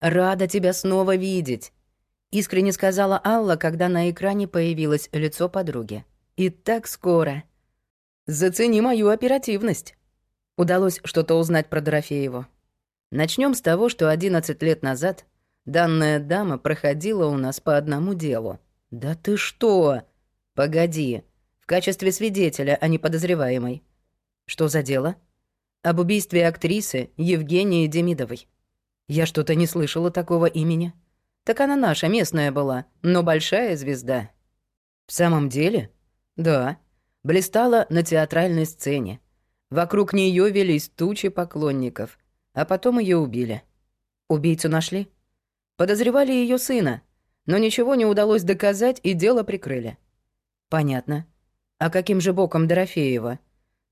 «Рада тебя снова видеть», — искренне сказала Алла, когда на экране появилось лицо подруги. «И так скоро». «Зацени мою оперативность». Удалось что-то узнать про Дорофееву. Начнем с того, что 11 лет назад данная дама проходила у нас по одному делу. «Да ты что?» «Погоди. В качестве свидетеля, а не подозреваемой». «Что за дело?» «Об убийстве актрисы Евгении Демидовой». «Я что-то не слышала такого имени». «Так она наша, местная была, но большая звезда». «В самом деле?» «Да. Блистала на театральной сцене. Вокруг нее велись тучи поклонников, а потом ее убили. Убийцу нашли? Подозревали ее сына, но ничего не удалось доказать и дело прикрыли. Понятно. А каким же боком Дорофеева?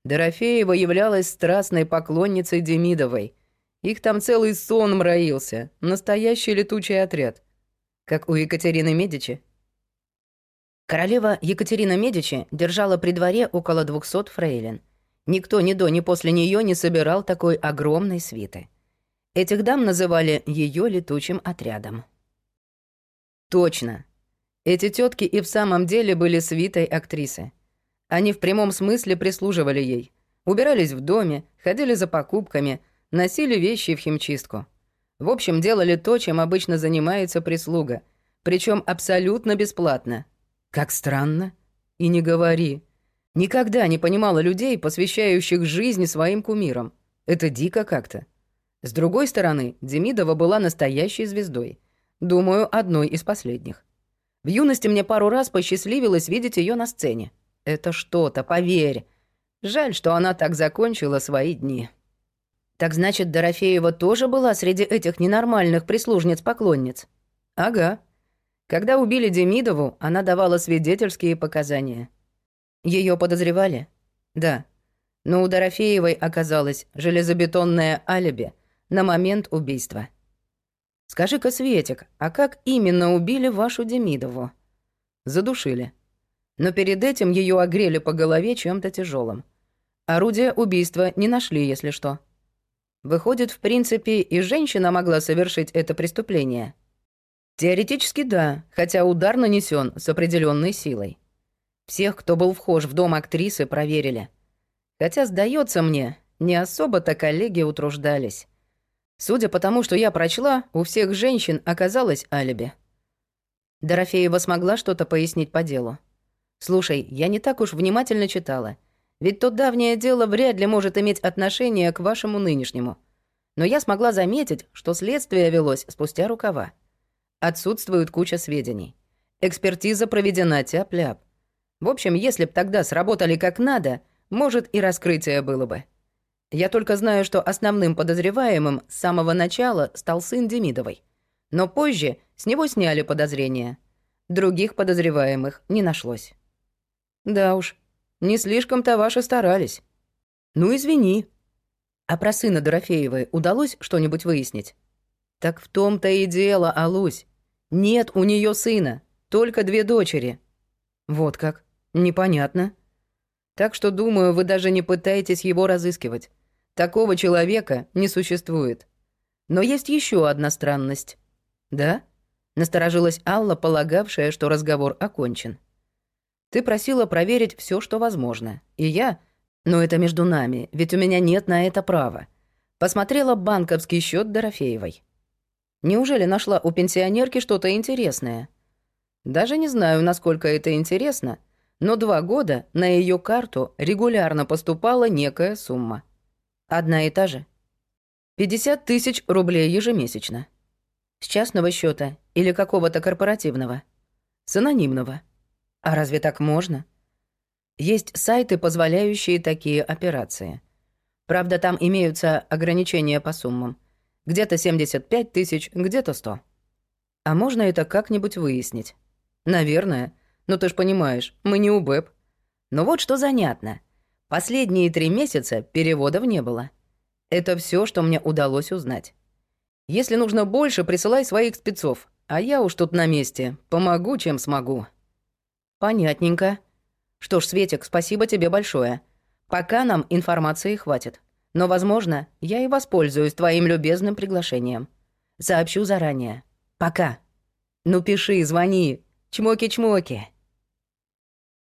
Дорофеева являлась страстной поклонницей Демидовой. Их там целый сон мроился, настоящий летучий отряд. Как у Екатерины Медичи. Королева Екатерина Медичи держала при дворе около 200 фрейлин. Никто ни до, ни после нее не собирал такой огромной свиты. Этих дам называли ее летучим отрядом. Точно. Эти тетки и в самом деле были свитой актрисы. Они в прямом смысле прислуживали ей. Убирались в доме, ходили за покупками, носили вещи в химчистку. В общем, делали то, чем обычно занимается прислуга, причем абсолютно бесплатно. Как странно. И не говори. Никогда не понимала людей, посвящающих жизнь своим кумирам. Это дико как-то. С другой стороны, Демидова была настоящей звездой. Думаю, одной из последних. В юности мне пару раз посчастливилось видеть ее на сцене. Это что-то, поверь. Жаль, что она так закончила свои дни. Так значит, Дорофеева тоже была среди этих ненормальных прислужниц-поклонниц? Ага. Когда убили Демидову, она давала свидетельские показания. Ее подозревали? Да. Но у Дорофеевой оказалось железобетонное алиби на момент убийства. Скажи-ка, Светик, а как именно убили вашу Демидову? Задушили. Но перед этим ее огрели по голове чем-то тяжелым. Орудия убийства не нашли, если что. Выходит, в принципе, и женщина могла совершить это преступление. Теоретически да, хотя удар нанесен с определенной силой. Всех, кто был вхож в дом актрисы, проверили. Хотя, сдается мне, не особо-то коллеги утруждались. Судя по тому, что я прочла, у всех женщин оказалось алиби. Дорофеева смогла что-то пояснить по делу. «Слушай, я не так уж внимательно читала. Ведь то давнее дело вряд ли может иметь отношение к вашему нынешнему. Но я смогла заметить, что следствие велось спустя рукава. Отсутствует куча сведений. Экспертиза проведена тяп-ляп. В общем, если б тогда сработали как надо, может, и раскрытие было бы. Я только знаю, что основным подозреваемым с самого начала стал сын Демидовой. Но позже с него сняли подозрения. Других подозреваемых не нашлось. Да уж, не слишком-то ваши старались. Ну, извини. А про сына Дорофеевой удалось что-нибудь выяснить? Так в том-то и дело, Алусь. Нет у нее сына, только две дочери. Вот как. Непонятно. Так что, думаю, вы даже не пытаетесь его разыскивать. Такого человека не существует. Но есть еще одна странность. Да? Насторожилась Алла, полагавшая, что разговор окончен. Ты просила проверить все, что возможно. И я... Но это между нами, ведь у меня нет на это права. Посмотрела банковский счет Дорофеевой. Неужели нашла у пенсионерки что-то интересное? Даже не знаю, насколько это интересно, но два года на ее карту регулярно поступала некая сумма. Одна и та же. 50 тысяч рублей ежемесячно. С частного счета или какого-то корпоративного. С анонимного. А разве так можно? Есть сайты, позволяющие такие операции. Правда, там имеются ограничения по суммам. Где-то 75 тысяч, где-то 100. А можно это как-нибудь выяснить? Наверное. Но ты ж понимаешь, мы не УБЭП. Но вот что занятно. Последние три месяца переводов не было. Это все, что мне удалось узнать. Если нужно больше, присылай своих спецов, а я уж тут на месте, помогу, чем смогу». «Понятненько. Что ж, Светик, спасибо тебе большое. Пока нам информации хватит. Но, возможно, я и воспользуюсь твоим любезным приглашением. Сообщу заранее. Пока. Ну пиши, звони. Чмоки-чмоки.